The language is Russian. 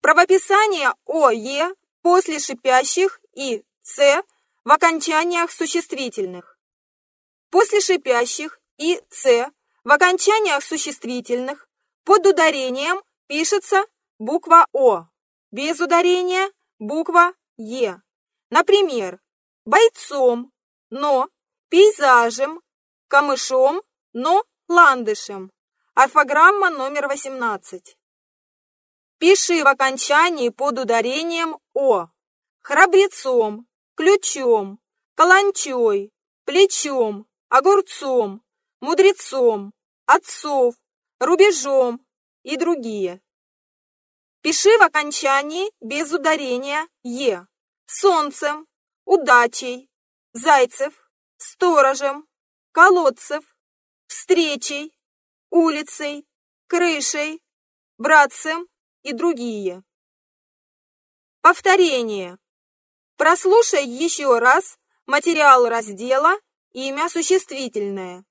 Правописание ОЕ после шипящих и С в окончаниях существительных. После шипящих и С в окончаниях существительных под ударением пишется буква О, без ударения буква Е. Например, бойцом, но пейзажем, камышом, но ландышем. Орфограмма номер 18. Пиши в окончании под ударением О. Храбрецом, ключом, каланчой, плечом, огурцом, мудрецом, отцов, рубежом и другие. Пиши в окончании без ударения Е. Солнцем, удачей, зайцев, сторожем, колодцев, встречей, улицей, крышей, братцем и другие. Повторение. Прослушай еще раз материал раздела «Имя существительное».